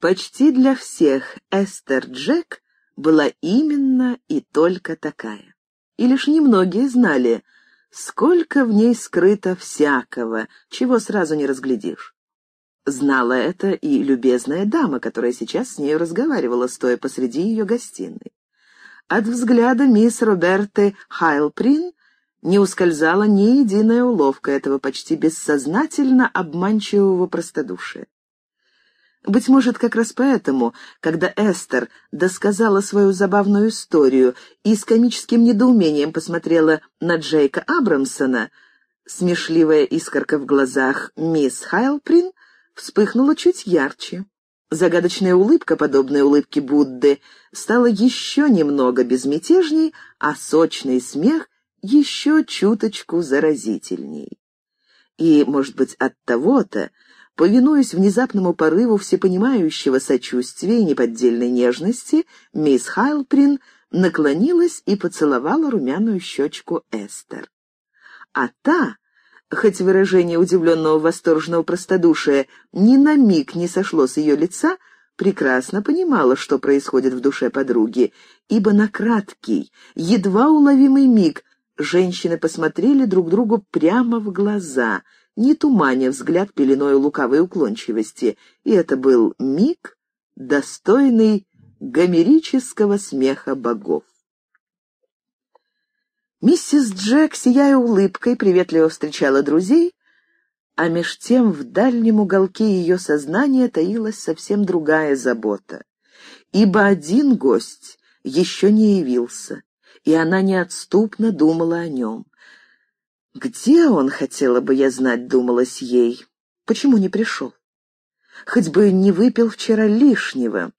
Почти для всех Эстер Джек была именно и только такая. И лишь немногие знали, сколько в ней скрыто всякого, чего сразу не разглядишь. Знала это и любезная дама, которая сейчас с нею разговаривала, стоя посреди ее гостиной. От взгляда мисс Роберты Хайлприн не ускользала ни единая уловка этого почти бессознательно обманчивого простодушия. Быть может, как раз поэтому, когда Эстер досказала свою забавную историю и с комическим недоумением посмотрела на Джейка Абрамсона, смешливая искорка в глазах мисс Хайлприн вспыхнула чуть ярче. Загадочная улыбка, подобная улыбке Будды, стала еще немного безмятежней, а сочный смех еще чуточку заразительней. И, может быть, от того-то, повинуясь внезапному порыву всепонимающего сочувствия и неподдельной нежности, мисс Хайлприн наклонилась и поцеловала румяную щечку Эстер. А та, хоть выражение удивленного восторженного простодушия ни на миг не сошло с ее лица, прекрасно понимала, что происходит в душе подруги, ибо на краткий, едва уловимый миг женщины посмотрели друг другу прямо в глаза, не туманя взгляд пеленой лукавой уклончивости, и это был миг, достойный гомерического смеха богов. Миссис Джек, сияя улыбкой, приветливо встречала друзей, а меж тем в дальнем уголке ее сознания таилась совсем другая забота. Ибо один гость еще не явился, и она неотступно думала о нем. «Где он, хотела бы я знать, — думалась ей, — почему не пришел? Хоть бы не выпил вчера лишнего».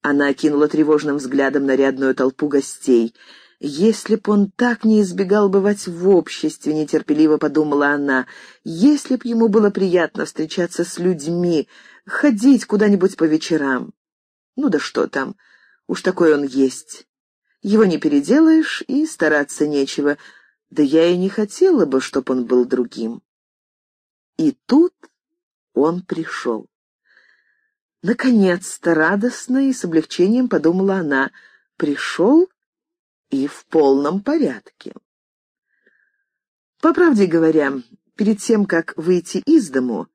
Она окинула тревожным взглядом нарядную толпу гостей — если б он так не избегал бывать в обществе, нетерпеливо подумала она, если б ему было приятно встречаться с людьми, ходить куда-нибудь по вечерам. Ну да что там, уж такой он есть. Его не переделаешь, и стараться нечего. Да я и не хотела бы, чтоб он был другим. И тут он пришел. Наконец-то, радостно и с облегчением подумала она, пришел и в полном порядке. По правде говоря, перед тем, как выйти из дому,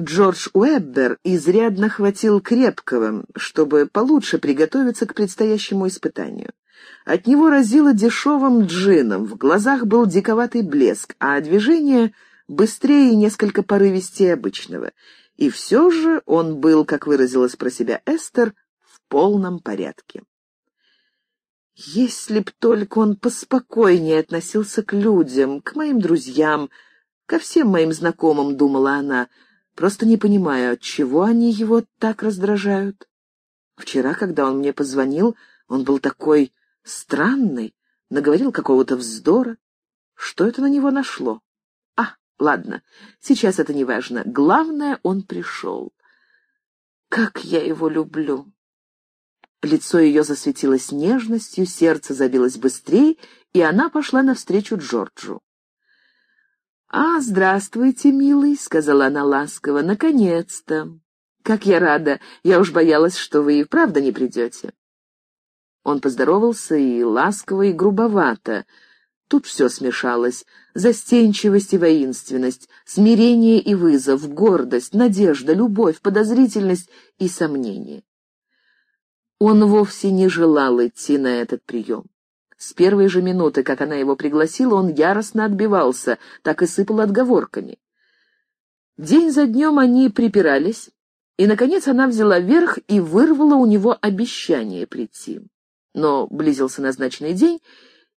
Джордж Уэббер изрядно хватил крепкого, чтобы получше приготовиться к предстоящему испытанию. От него разило дешевым джином, в глазах был диковатый блеск, а движение быстрее и несколько порывистее обычного. И все же он был, как выразилась про себя Эстер, в полном порядке. Если б только он поспокойнее относился к людям, к моим друзьям, ко всем моим знакомым, думала она, просто не понимаю, отчего они его так раздражают. Вчера, когда он мне позвонил, он был такой странный, наговорил какого-то вздора. Что это на него нашло? А, ладно, сейчас это не важно. Главное, он пришел. Как я его люблю! Лицо ее засветилось нежностью, сердце забилось быстрее, и она пошла навстречу Джорджу. «А, здравствуйте, милый», — сказала она ласково, — «наконец-то! Как я рада! Я уж боялась, что вы и правда не придете». Он поздоровался и ласково, и грубовато. Тут все смешалось. Застенчивость и воинственность, смирение и вызов, гордость, надежда, любовь, подозрительность и сомнение. Он вовсе не желал идти на этот прием. С первой же минуты, как она его пригласила, он яростно отбивался, так и сыпал отговорками. День за днем они припирались, и, наконец, она взяла верх и вырвала у него обещание прийти. Но близился назначенный день,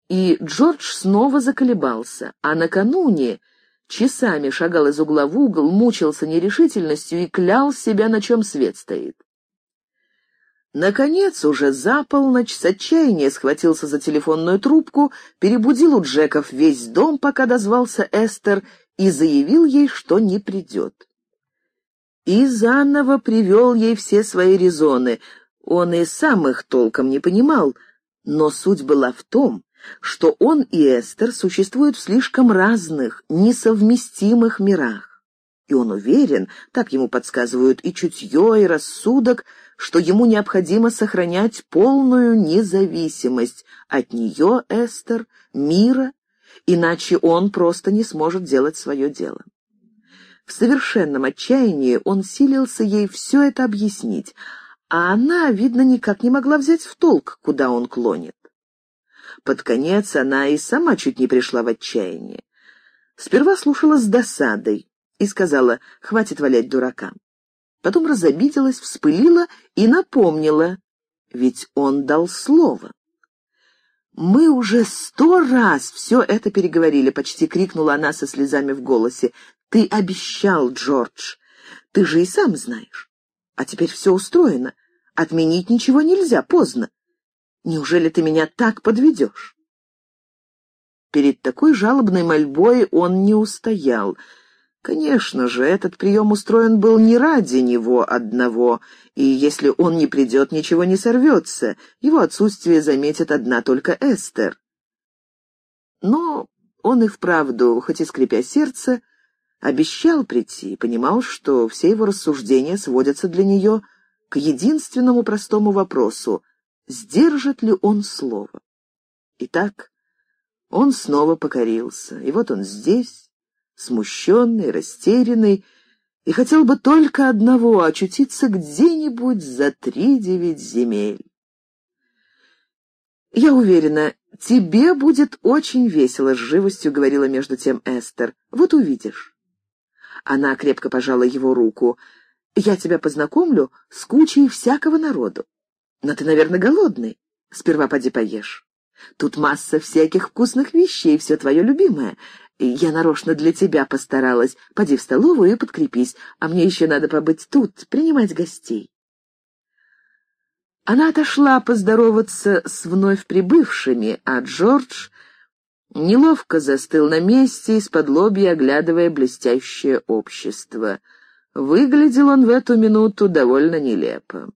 и Джордж снова заколебался, а накануне часами шагал из угла в угол, мучился нерешительностью и клял себя, на чем свет стоит. Наконец, уже за полночь, с отчаяния схватился за телефонную трубку, перебудил у Джеков весь дом, пока дозвался Эстер, и заявил ей, что не придет. И заново привел ей все свои резоны. Он и сам их толком не понимал, но суть была в том, что он и Эстер существуют в слишком разных, несовместимых мирах. и он уверен, так ему подсказывают и чутье, и рассудок, что ему необходимо сохранять полную независимость от нее, Эстер, мира, иначе он просто не сможет делать свое дело. В совершенном отчаянии он силился ей все это объяснить, а она, видно, никак не могла взять в толк, куда он клонит. Под конец она и сама чуть не пришла в отчаяние. Сперва слушала с досадой и сказала «хватит валять дурака». Потом разобиделась, вспылила и напомнила, ведь он дал слово. «Мы уже сто раз все это переговорили», — почти крикнула она со слезами в голосе. «Ты обещал, Джордж. Ты же и сам знаешь. А теперь все устроено. Отменить ничего нельзя, поздно. Неужели ты меня так подведешь?» Перед такой жалобной мольбой он не устоял. Конечно же, этот прием устроен был не ради него одного, и если он не придет, ничего не сорвется. Его отсутствие заметит одна только Эстер. Но он и вправду, хоть и скрипя сердце, обещал прийти и понимал, что все его рассуждения сводятся для нее к единственному простому вопросу — сдержит ли он слово. Итак, он снова покорился, и вот он здесь, смущенный, растерянный, и хотел бы только одного — очутиться где-нибудь за три девять земель. «Я уверена, тебе будет очень весело», — с живостью говорила между тем Эстер. «Вот увидишь». Она крепко пожала его руку. «Я тебя познакомлю с кучей всякого народу. Но ты, наверное, голодный. Сперва поди поешь». Тут масса всяких вкусных вещей, все твое любимое. Я нарочно для тебя постаралась. Поди в столовую и подкрепись, а мне еще надо побыть тут, принимать гостей». Она отошла поздороваться с вновь прибывшими, а Джордж неловко застыл на месте, из-под лобья оглядывая блестящее общество. Выглядел он в эту минуту довольно нелепо.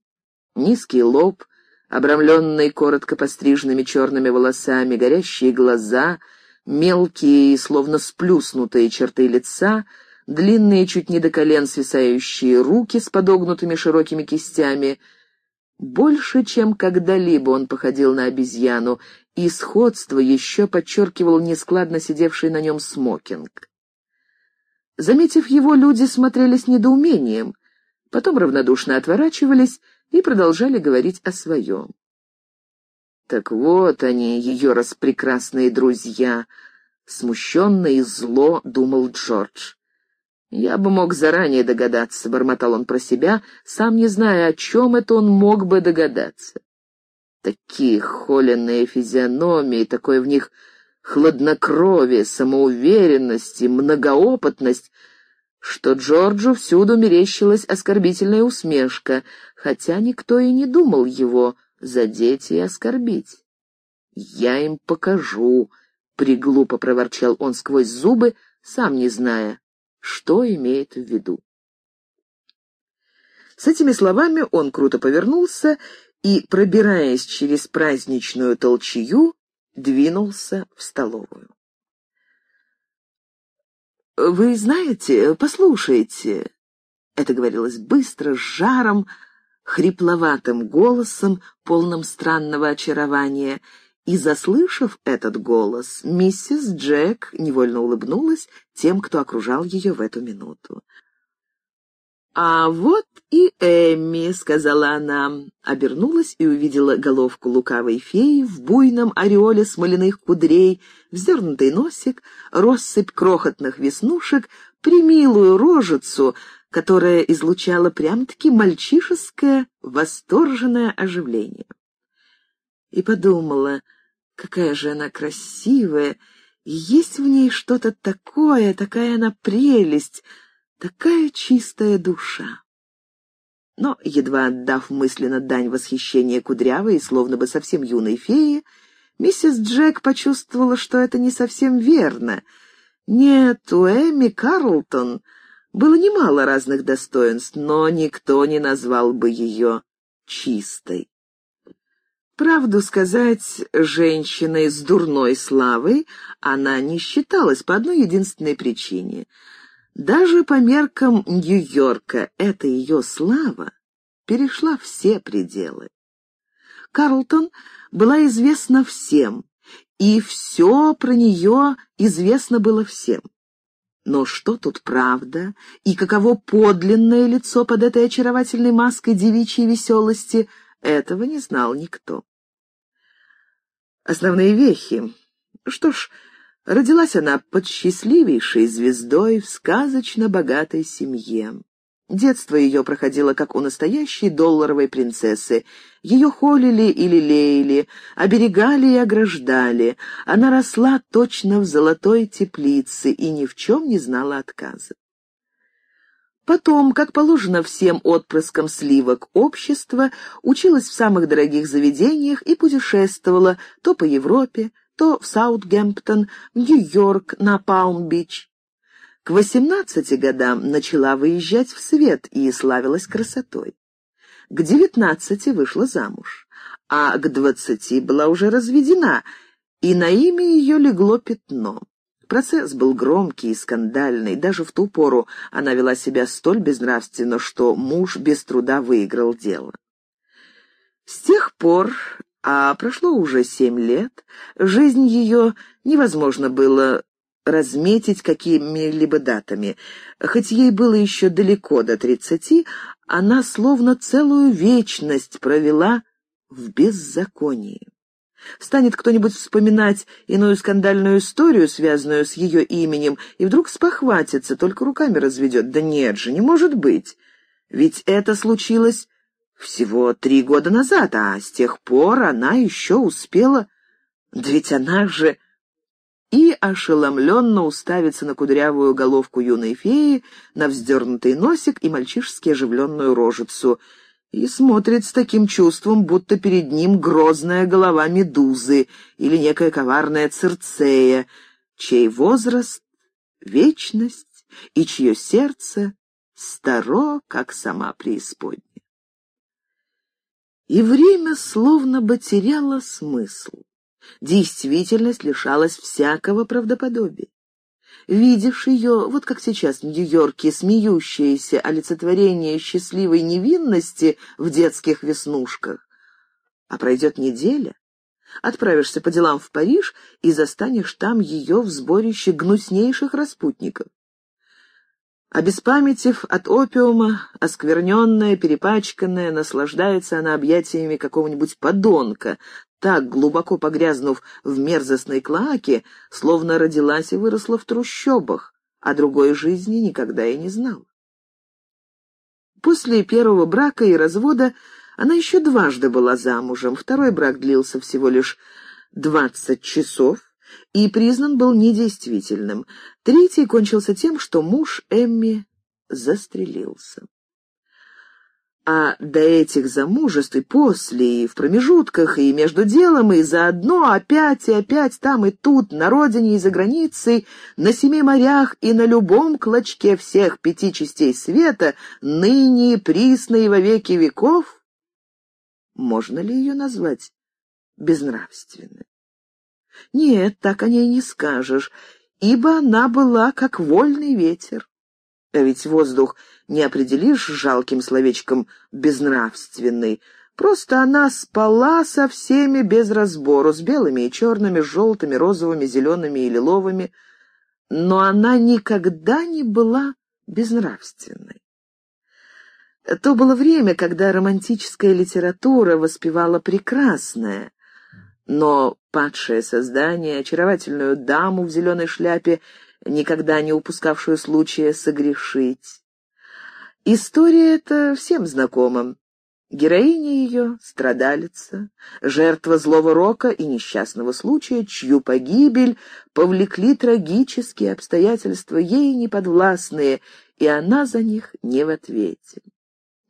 Низкий лоб — обрамленный коротко постриженными черными волосами, горящие глаза, мелкие, словно сплюснутые черты лица, длинные чуть не до колен свисающие руки с подогнутыми широкими кистями. Больше, чем когда-либо он походил на обезьяну, и сходство еще подчеркивал нескладно сидевший на нем смокинг. Заметив его, люди смотрели с недоумением, потом равнодушно отворачивались и продолжали говорить о своем. Так вот они, ее распрекрасные друзья, смущенно и зло думал Джордж. «Я бы мог заранее догадаться», — бормотал он про себя, сам не зная, о чем это он мог бы догадаться. Такие холеные физиономии, такое в них хладнокровие, самоуверенность и многоопытность — что Джорджу всюду мерещилась оскорбительная усмешка, хотя никто и не думал его задеть и оскорбить. «Я им покажу», — приглупо проворчал он сквозь зубы, сам не зная, что имеет в виду. С этими словами он круто повернулся и, пробираясь через праздничную толчью, двинулся в столовую. «Вы знаете, послушайте...» Это говорилось быстро, с жаром, хрипловатым голосом, полным странного очарования. И, заслышав этот голос, миссис Джек невольно улыбнулась тем, кто окружал ее в эту минуту. «А вот и Эмми», — сказала она, обернулась и увидела головку лукавой феи в буйном ореоле смоляных кудрей, вздернутый носик, россыпь крохотных веснушек, примилую рожицу, которая излучала прям-таки мальчишеское восторженное оживление. И подумала, какая же она красивая, есть в ней что-то такое, такая она прелесть — Такая чистая душа. Но, едва отдав мысленно дань восхищения кудрявой и словно бы совсем юной феи, миссис Джек почувствовала, что это не совсем верно. Нет, у Эми Карлтон было немало разных достоинств, но никто не назвал бы ее чистой. Правду сказать, женщиной с дурной славой она не считалась по одной единственной причине — Даже по меркам Нью-Йорка эта ее слава перешла все пределы. Карлтон была известна всем, и все про нее известно было всем. Но что тут правда, и каково подлинное лицо под этой очаровательной маской девичьей веселости, этого не знал никто. Основные вехи. Что ж, родилась она под счастливейшей звездой в сказочно богатой семье. Детство ее проходило как у настоящей долларовой принцессы. Ее холили и лелеяли, оберегали и ограждали. Она росла точно в золотой теплице и ни в чем не знала отказа. Потом, как положено всем отпрыскам сливок общества, училась в самых дорогих заведениях и путешествовала то по Европе, то в Саутгемптон, Нью-Йорк, на Палм-Бич. К восемнадцати годам начала выезжать в свет и славилась красотой. К девятнадцати вышла замуж, а к двадцати была уже разведена, и на имя ее легло пятно. Процесс был громкий и скандальный. Даже в ту пору она вела себя столь безнравственно, что муж без труда выиграл дело. С тех пор, а прошло уже семь лет, жизнь ее невозможно было разметить какими-либо датами. Хоть ей было еще далеко до тридцати, она словно целую вечность провела в беззаконии. Станет кто-нибудь вспоминать иную скандальную историю, связанную с ее именем, и вдруг спохватится, только руками разведет. Да нет же, не может быть. Ведь это случилось всего три года назад, а с тех пор она еще успела... Да ведь она же и ошеломленно уставится на кудрявую головку юной феи, на вздернутый носик и мальчишески оживленную рожицу, и смотрит с таким чувством, будто перед ним грозная голова медузы или некая коварная цирцея, чей возраст — вечность и чье сердце старо, как сама преисподняя. И время словно бы теряло смысл действительность лишалась всякого правдоподобия. Видишь ее, вот как сейчас в Нью-Йорке, смеющееся олицетворение счастливой невинности в детских веснушках. А пройдет неделя, отправишься по делам в Париж и застанешь там ее в сборище гнуснейших распутников. Обеспамятив от опиума, оскверненная, перепачканная, наслаждается она объятиями какого-нибудь подонка, так глубоко погрязнув в мерзостной клоаке, словно родилась и выросла в трущобах, а другой жизни никогда и не знала. После первого брака и развода она еще дважды была замужем. Второй брак длился всего лишь двадцать часов и признан был недействительным. Третий кончился тем, что муж Эмми застрелился. А до этих замужеств и после, и в промежутках, и между делом, и заодно опять и опять там и тут, на родине и за границей, на семи морях и на любом клочке всех пяти частей света, ныне, присно и во веки веков, можно ли ее назвать безнравственной? Нет, так о ней не скажешь, ибо она была как вольный ветер. А ведь воздух не определишь жалким словечком «безнравственный». Просто она спала со всеми без разбору, с белыми и черными, с желтыми, розовыми, зелеными и лиловыми. Но она никогда не была безнравственной. То было время, когда романтическая литература воспевала прекрасное, но падшее создание, очаровательную даму в зеленой шляпе, никогда не упускавшую случая согрешить. История эта всем знакома. Героиня ее — страдалица, жертва злого рока и несчастного случая, чью погибель повлекли трагические обстоятельства, ей неподвластные, и она за них не в ответе.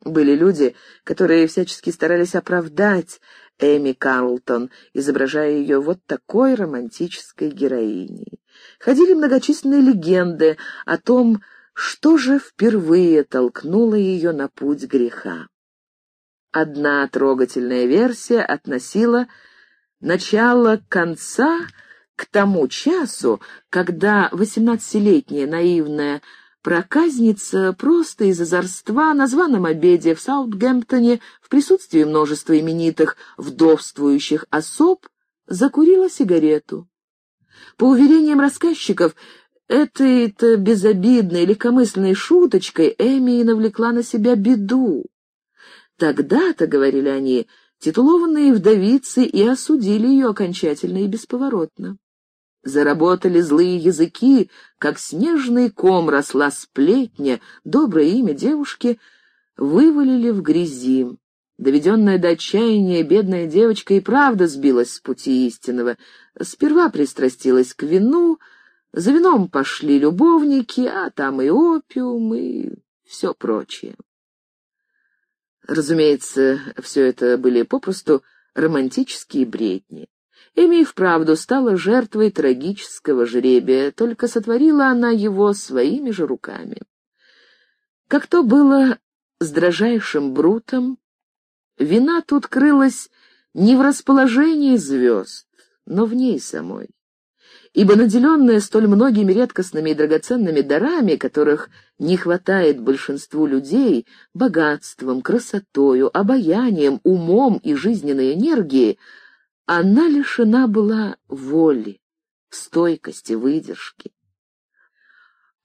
Были люди, которые всячески старались оправдать Эми Карлтон, изображая ее вот такой романтической героиней. Ходили многочисленные легенды о том, что же впервые толкнуло ее на путь греха. Одна трогательная версия относила начало конца к тому часу, когда восемнадцатилетняя наивная Проказница просто из озорства на званом обеде в Саутгемптоне в присутствии множества именитых вдовствующих особ закурила сигарету. По уверениям рассказчиков, этой-то безобидной, легкомысленной шуточкой Эми навлекла на себя беду. Тогда-то, — говорили они, — титулованные вдовицы и осудили ее окончательно и бесповоротно. Заработали злые языки, как снежный ком росла сплетня, доброе имя девушки вывалили в грязи. Доведенная до отчаяния, бедная девочка и правда сбилась с пути истинного. Сперва пристрастилась к вину, за вином пошли любовники, а там и опиум, и все прочее. Разумеется, все это были попросту романтические бредни. Эми и вправду стала жертвой трагического жребия, только сотворила она его своими же руками. Как то было с дрожайшим Брутом, вина тут крылась не в расположении звезд, но в ней самой. Ибо наделенная столь многими редкостными и драгоценными дарами, которых не хватает большинству людей, богатством, красотою, обаянием, умом и жизненной энергией, она лишена была воли, стойкости, выдержки.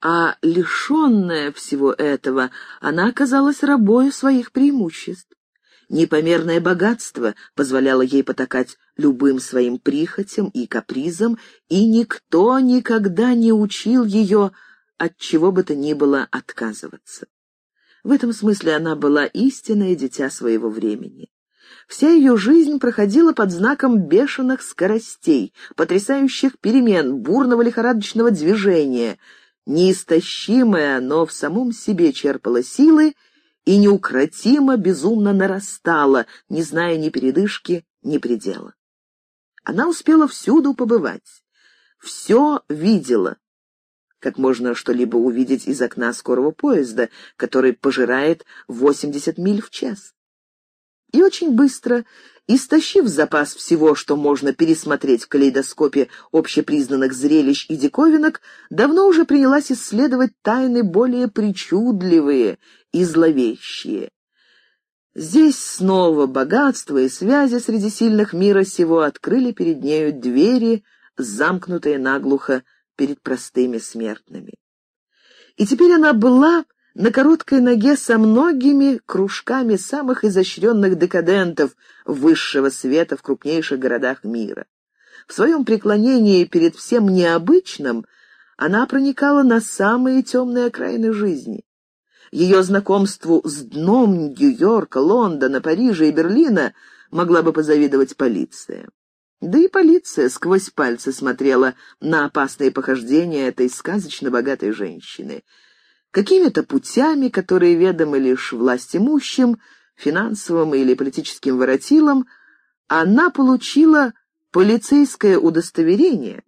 А лишенная всего этого, она оказалась рабою своих преимуществ. Непомерное богатство позволяло ей потакать любым своим прихотям и капризам, и никто никогда не учил ее от чего бы то ни было отказываться. В этом смысле она была истинное дитя своего времени. Вся ее жизнь проходила под знаком бешеных скоростей, потрясающих перемен, бурного лихорадочного движения. Неистощимая, но в самом себе черпала силы и неукротимо, безумно нарастала, не зная ни передышки, ни предела. Она успела всюду побывать, все видела, как можно что-либо увидеть из окна скорого поезда, который пожирает 80 миль в час и очень быстро, истощив запас всего, что можно пересмотреть в калейдоскопе общепризнанных зрелищ и диковинок, давно уже принялась исследовать тайны более причудливые и зловещие. Здесь снова богатство и связи среди сильных мира сего открыли перед нею двери, замкнутые наглухо перед простыми смертными. И теперь она была на короткой ноге со многими кружками самых изощренных декадентов высшего света в крупнейших городах мира. В своем преклонении перед всем необычным она проникала на самые темные окраины жизни. Ее знакомству с дном Нью-Йорка, Лондона, Парижа и Берлина могла бы позавидовать полиция. Да и полиция сквозь пальцы смотрела на опасные похождения этой сказочно богатой женщины — Какими-то путями, которые ведомы лишь власть имущим, финансовым или политическим воротилам, она получила полицейское удостоверение,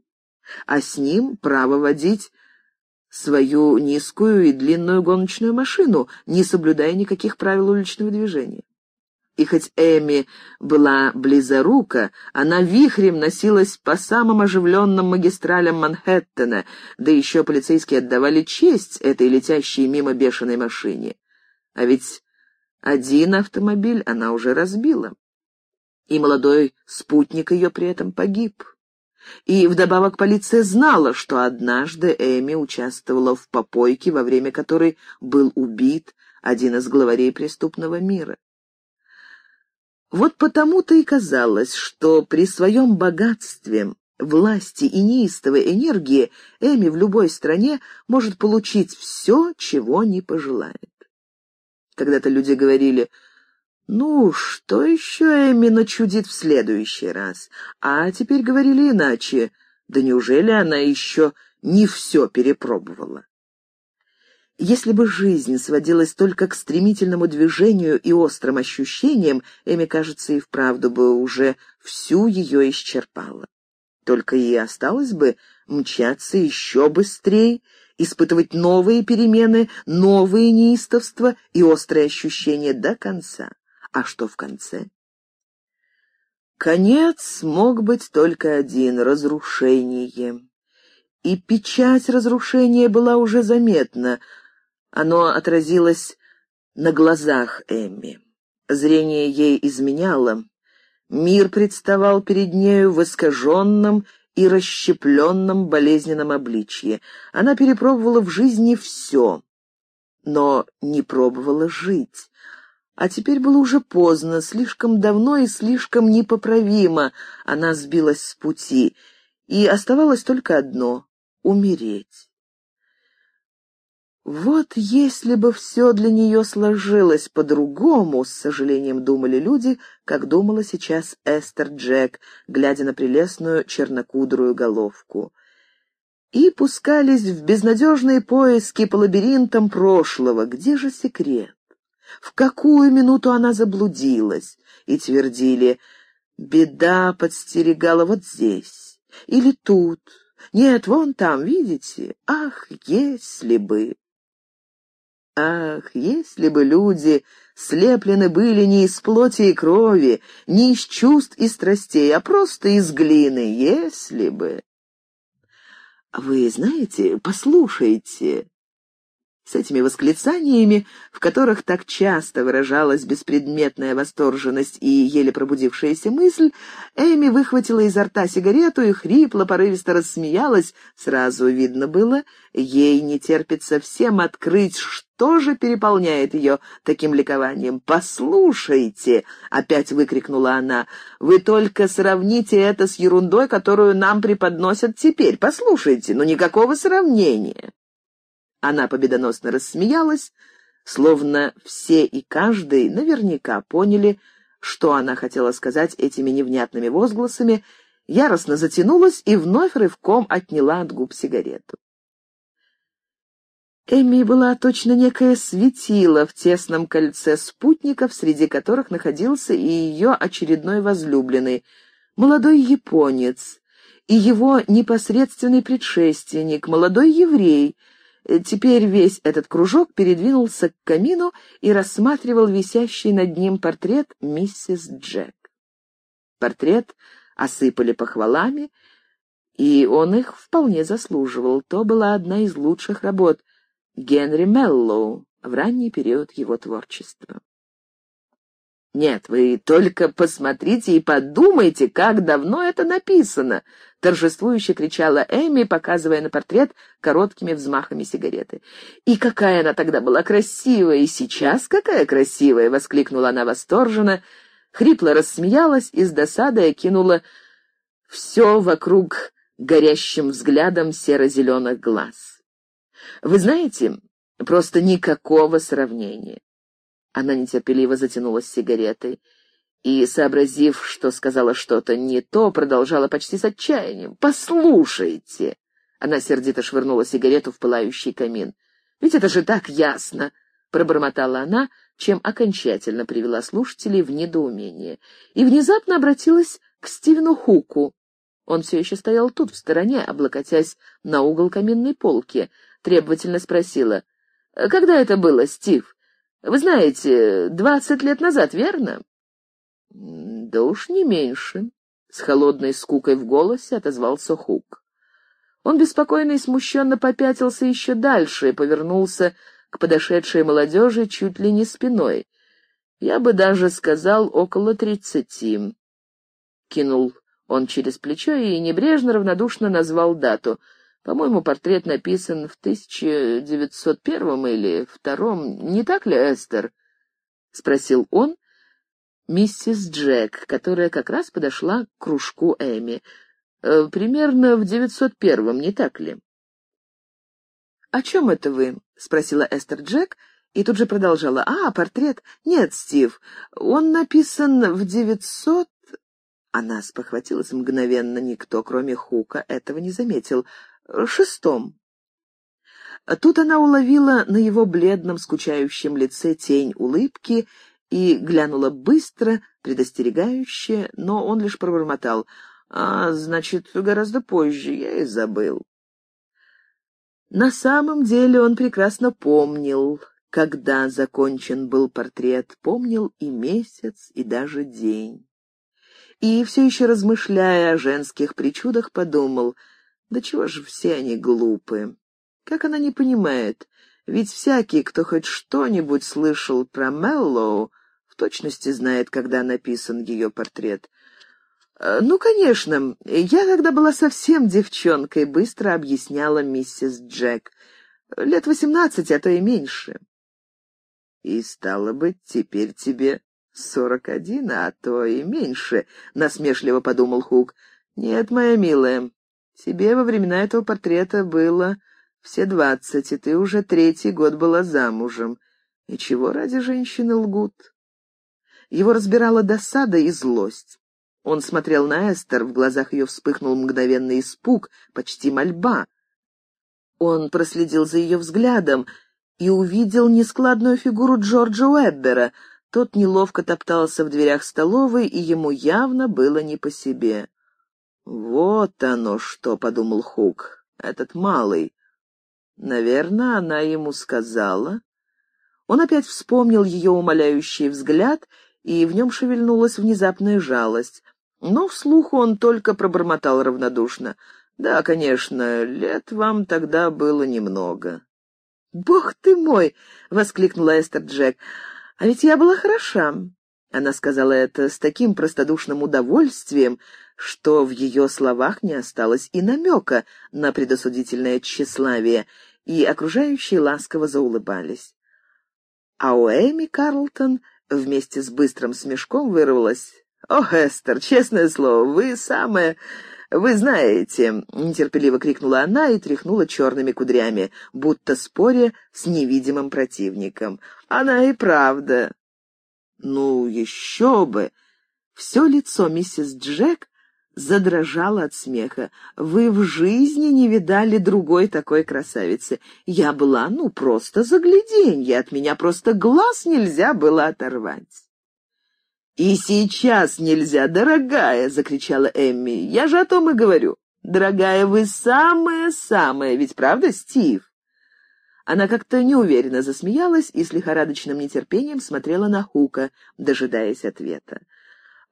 а с ним право водить свою низкую и длинную гоночную машину, не соблюдая никаких правил уличного движения. И хоть Эми была близорука, она вихрем носилась по самым оживленным магистралям Манхэттена, да еще полицейские отдавали честь этой летящей мимо бешеной машине. А ведь один автомобиль она уже разбила. И молодой спутник ее при этом погиб. И вдобавок полиция знала, что однажды Эми участвовала в попойке, во время которой был убит один из главарей преступного мира. Вот потому-то и казалось, что при своем богатстве, власти и неистовой энергии Эми в любой стране может получить все, чего не пожелает. Когда-то люди говорили, ну, что еще Эми начудит в следующий раз? А теперь говорили иначе, да неужели она еще не все перепробовала? Если бы жизнь сводилась только к стремительному движению и острым ощущениям, Эми, кажется, и вправду бы уже всю ее исчерпала. Только и осталось бы мчаться еще быстрее, испытывать новые перемены, новые неистовства и острые ощущения до конца. А что в конце? Конец мог быть только один — разрушение. И печать разрушения была уже заметна — Оно отразилось на глазах Эмми. Зрение ей изменяло. Мир представал перед нею в искаженном и расщепленном болезненном обличье. Она перепробовала в жизни все, но не пробовала жить. А теперь было уже поздно, слишком давно и слишком непоправимо она сбилась с пути, и оставалось только одно — умереть. Вот если бы все для нее сложилось по-другому, с сожалением думали люди, как думала сейчас Эстер Джек, глядя на прелестную чернокудрую головку. И пускались в безнадежные поиски по лабиринтам прошлого. Где же секрет? В какую минуту она заблудилась? И твердили, беда подстерегала вот здесь или тут. Нет, вон там, видите? Ах, если бы! Ах, если бы люди слеплены были не из плоти и крови, не из чувств и страстей, а просто из глины, если бы... Вы знаете, послушайте, с этими восклицаниями, в которых так часто выражалась беспредметная восторженность и еле пробудившаяся мысль, Эми выхватила изо рта сигарету и хрипло, порывисто рассмеялась. Сразу видно было, ей не терпится всем открыть, что же переполняет ее таким ликованием. «Послушайте!» — опять выкрикнула она. «Вы только сравните это с ерундой, которую нам преподносят теперь. Послушайте, но никакого сравнения!» Она победоносно рассмеялась, словно все и каждый наверняка поняли, что она хотела сказать этими невнятными возгласами, яростно затянулась и вновь рывком отняла от губ сигарету. Эми была точно некое светило в тесном кольце спутников, среди которых находился и ее очередной возлюбленный, молодой японец, и его непосредственный предшественник, молодой еврей — Теперь весь этот кружок передвинулся к камину и рассматривал висящий над ним портрет миссис Джек. Портрет осыпали похвалами, и он их вполне заслуживал. То была одна из лучших работ Генри Меллоу в ранний период его творчества. «Нет, вы только посмотрите и подумайте, как давно это написано!» — торжествующе кричала Эми, показывая на портрет короткими взмахами сигареты. «И какая она тогда была красивая! И сейчас какая красивая!» — воскликнула она восторженно, хрипло рассмеялась и с досадой окинула все вокруг горящим взглядом серо-зеленых глаз. «Вы знаете, просто никакого сравнения. Она нетерпеливо затянулась сигаретой и, сообразив, что сказала что-то не то, продолжала почти с отчаянием. «Послушайте!» Она сердито швырнула сигарету в пылающий камин. «Ведь это же так ясно!» — пробормотала она, чем окончательно привела слушателей в недоумение. И внезапно обратилась к Стивену Хуку. Он все еще стоял тут, в стороне, облокотясь на угол каминной полки. Требовательно спросила. «Когда это было, Стив?» Вы знаете, двадцать лет назад, верно? Да уж не меньше. С холодной скукой в голосе отозвался Хук. Он беспокойно и смущенно попятился еще дальше и повернулся к подошедшей молодежи чуть ли не спиной. Я бы даже сказал, около тридцати. Кинул он через плечо и небрежно равнодушно назвал дату — по-моему, портрет написан в 1901 или втором, не так ли, Эстер? — спросил он миссис Джек, которая как раз подошла к кружку Эми. «Э, «Примерно в 901-м, не так ли?» «О чем это вы?» — спросила Эстер Джек и тут же продолжала. «А, портрет? Нет, Стив, он написан в 900...» Она спохватилась мгновенно, никто, кроме Хука, этого не заметил шестом. Тут она уловила на его бледном, скучающем лице тень улыбки и глянула быстро, предостерегающе, но он лишь пробормотал. «А, значит, гораздо позже, я и забыл». На самом деле он прекрасно помнил, когда закончен был портрет, помнил и месяц, и даже день. И все еще размышляя о женских причудах, подумал — да чего же все они глупые? Как она не понимает? Ведь всякий, кто хоть что-нибудь слышал про Меллоу, в точности знает, когда написан ее портрет. «Э, «Ну, конечно, я тогда была совсем девчонкой», — быстро объясняла миссис Джек. «Лет восемнадцать, а то и меньше». «И стало быть, теперь тебе сорок один, а то и меньше», — насмешливо подумал Хук. «Нет, моя милая, тебе во времена этого портрета было все двадцать, и ты уже третий год была замужем. И чего ради женщины лгут?» Его разбирала досада и злость. Он смотрел на Эстер, в глазах ее вспыхнул мгновенный испуг, почти мольба. Он проследил за ее взглядом и увидел нескладную фигуру Джорджа Уэббера. Тот неловко топтался в дверях столовой, и ему явно было не по себе. «Вот оно что», — подумал Хук, — «этот малый». Наверное, она ему сказала. Он опять вспомнил ее умоляющий взгляд, и в нем шевельнулась внезапная жалость. Но вслух он только пробормотал равнодушно. «Да, конечно, лет вам тогда было немного». «Бог ты мой!» — воскликнула Эстер Джек. «А ведь я была хороша». Она сказала это с таким простодушным удовольствием, что в ее словах не осталось и намека на предосудительное тщеславие, и окружающие ласково заулыбались. А у Эми Карлтон вместе с быстрым смешком вырвалась «О, Эстер, честное слово, вы самая... Вы знаете...» — нетерпеливо крикнула она и тряхнула черными кудрями, будто споря с невидимым противником. «Она и правда...» «Ну, еще бы!» Все лицо миссис Джек задрожало от смеха. «Вы в жизни не видали другой такой красавицы. Я была, ну, просто загляденье, от меня просто глаз нельзя было оторвать». «И сейчас нельзя, дорогая!» — закричала Эмми. «Я же о том и говорю. Дорогая, вы самая-самая, ведь правда, Стив?» Она как-то неуверенно засмеялась и с лихорадочным нетерпением смотрела на Хука, дожидаясь ответа.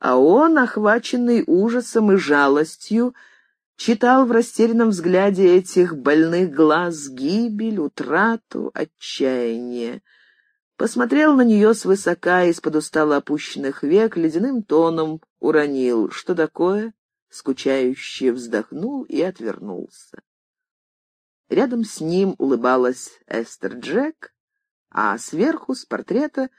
А он, охваченный ужасом и жалостью, читал в растерянном взгляде этих больных глаз гибель, утрату, отчаяние посмотрел на нее свысока из-под устало опущенных век, ледяным тоном уронил. «Что такое?» Скучающе вздохнул и отвернулся. Рядом с ним улыбалась Эстер Джек, а сверху, с портрета,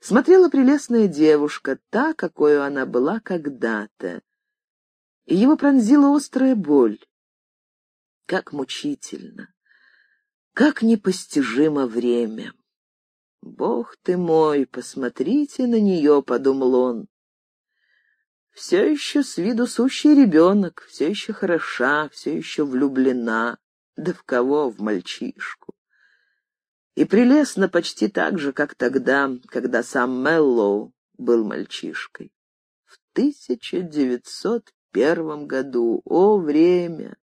смотрела прелестная девушка, та, какой она была когда-то. И его пронзила острая боль. Как мучительно, как непостижимо время. «Бог ты мой, посмотрите на нее», — подумал он. «Все еще с виду сущий ребенок, все еще хороша, все еще влюблена. Да в кого? В мальчишку. И прелестно почти так же, как тогда, когда сам Меллоу был мальчишкой. В 1901 году, о время!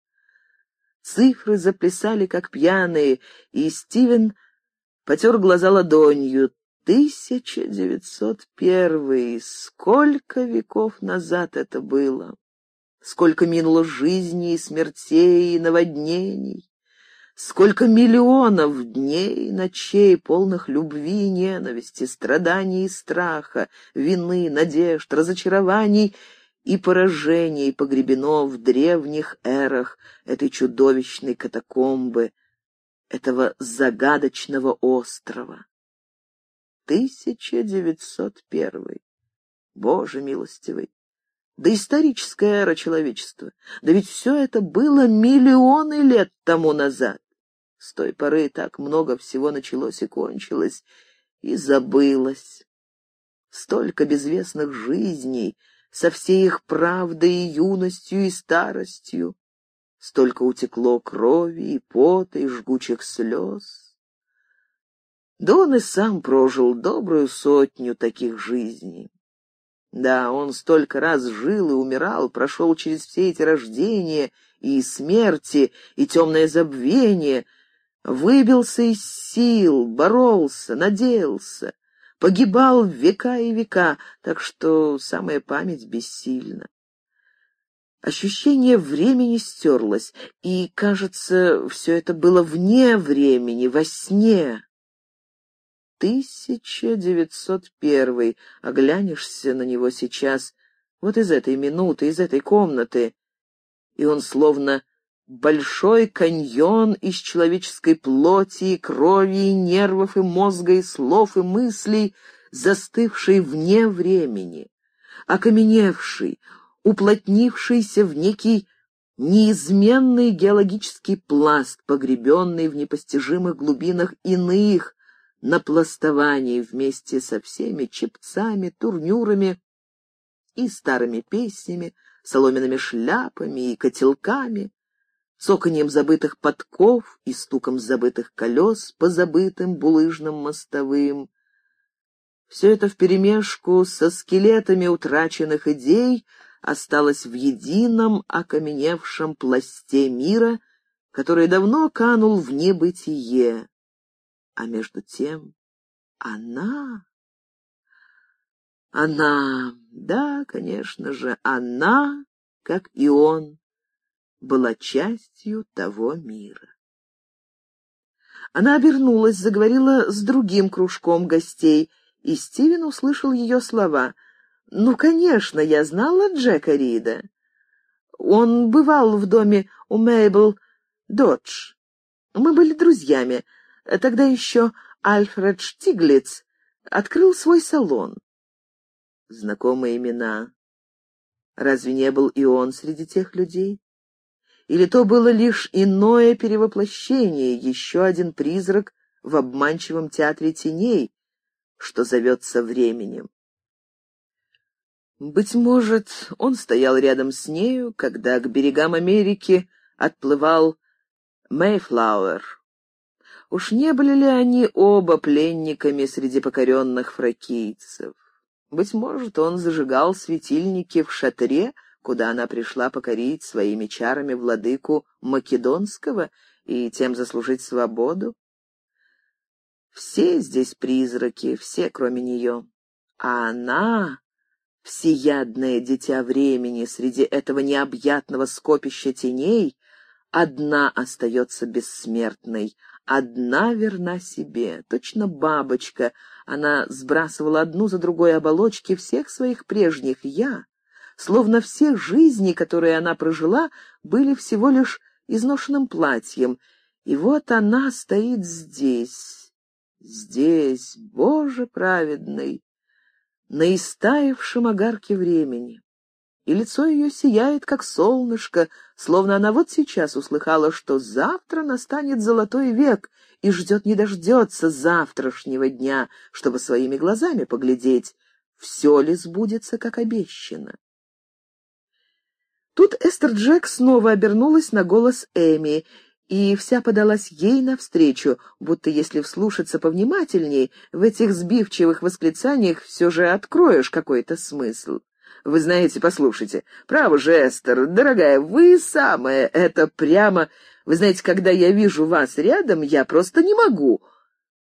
Цифры заплясали, как пьяные, и Стивен потер глаза ладонью. Тысяча девятьсот первый. Сколько веков назад это было? Сколько минуло жизней и смертей и наводнений? Сколько миллионов дней и ночей, полных любви и ненависти, страданий и страха, вины, надежд, разочарований и поражений погребено в древних эрах этой чудовищной катакомбы — этого загадочного острова. 1901. Боже милостивый! Да историческая эра человечества. Да ведь все это было миллионы лет тому назад. С той поры так много всего началось и кончилось, и забылось. Столько безвестных жизней, со всей их правдой и юностью и старостью. Столько утекло крови и пота, и жгучих слез. Да он и сам прожил добрую сотню таких жизней. Да, он столько раз жил и умирал, прошел через все эти рождения и смерти, и темное забвение, выбился из сил, боролся, надеялся, погибал века и века, так что самая память бессильна. Ощущение времени стерлось, и, кажется, все это было вне времени, во сне. 1901. Оглянешься на него сейчас, вот из этой минуты, из этой комнаты, и он словно большой каньон из человеческой плоти крови, и нервов, и мозга, и слов, и мыслей, застывший вне времени, окаменевший, уплотнившийся в некий неизменный геологический пласт, погребенный в непостижимых глубинах иных напластований вместе со всеми чепцами, турнюрами и старыми песнями, соломенными шляпами и котелками, цоканьем забытых подков и стуком забытых колес по забытым булыжным мостовым. Все это вперемешку со скелетами утраченных идей осталось в едином окаменевшем пласте мира, который давно канул в небытие. А между тем она... Она, да, конечно же, она, как и он, была частью того мира. Она обернулась, заговорила с другим кружком гостей, и Стивен услышал ее слова. «Ну, конечно, я знала Джека Рида. Он бывал в доме у Мейбл Додж. Мы были друзьями. Тогда еще Альфред Штиглиц открыл свой салон. Знакомые имена. Разве не был и он среди тех людей? Или то было лишь иное перевоплощение, еще один призрак в обманчивом театре теней, что зовется временем? Быть может, он стоял рядом с нею, когда к берегам Америки отплывал Мейфлауэр. Уж не были ли они оба пленниками среди покоренных фракийцев? Быть может, он зажигал светильники в шатре, куда она пришла покорить своими чарами владыку Македонского и тем заслужить свободу? Все здесь призраки, все, кроме нее. А она, всеядное дитя времени, среди этого необъятного скопища теней, одна остается бессмертной, одна верна себе, точно бабочка. Она сбрасывала одну за другой оболочки всех своих прежних «я», словно все жизни, которые она прожила, были всего лишь изношенным платьем. И вот она стоит здесь, здесь, Боже праведный, на истаившем огарке времени. И лицо ее сияет, как солнышко, словно она вот сейчас услыхала, что завтра настанет золотой век и ждет не дождется завтрашнего дня, чтобы своими глазами поглядеть, все ли сбудется, как обещано. Тут Эстер Джек снова обернулась на голос Эми, и вся подалась ей навстречу, будто если вслушаться повнимательней, в этих сбивчивых восклицаниях все же откроешь какой-то смысл. Вы знаете, послушайте, право же, Эстер, дорогая, вы самая, это прямо... Вы знаете, когда я вижу вас рядом, я просто не могу.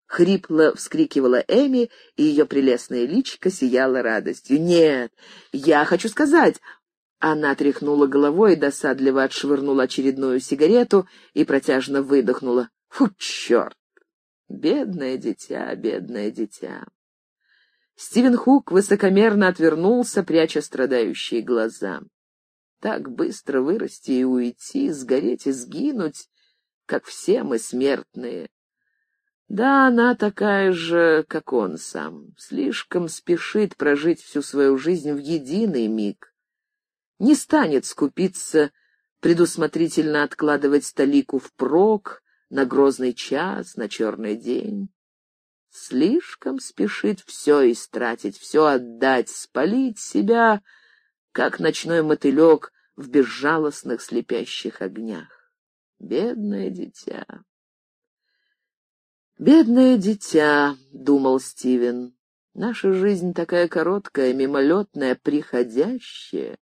Хрипло вскрикивала Эми, и ее прелестное личико сияло радостью. «Нет, я хочу сказать, она тряхнула головой, досадливо отшвырнула очередную сигарету и протяжно выдохнула. Фу, черт! Бедное дитя, бедное дитя. Стивен Хук высокомерно отвернулся, пряча страдающие глаза. Так быстро вырасти и уйти, сгореть и сгинуть, как все мы смертные. Да, она такая же, как он сам, слишком спешит прожить всю свою жизнь в единый миг не станет скупиться, предусмотрительно откладывать столику впрок, на грозный час, на черный день. Слишком спешит все истратить, все отдать, спалить себя, как ночной мотылек в безжалостных слепящих огнях. Бедное дитя. «Бедное дитя», — думал Стивен, — «наша жизнь такая короткая, мимолетная, приходящая.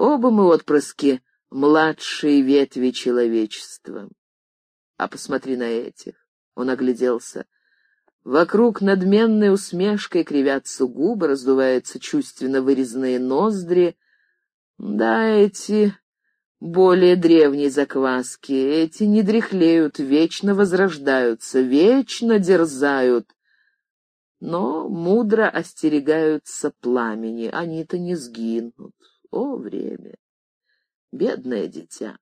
Оба мы отпрыски младшей ветви человечества. А посмотри на этих. Он огляделся. Вокруг надменной усмешкой кривятся губы, раздуваются чувственно вырезанные ноздри. Да, эти более древние закваски, эти не дряхлеют, вечно возрождаются, вечно дерзают, но мудро остерегаются пламени, они-то не сгинут. О, время! Бедное дитя!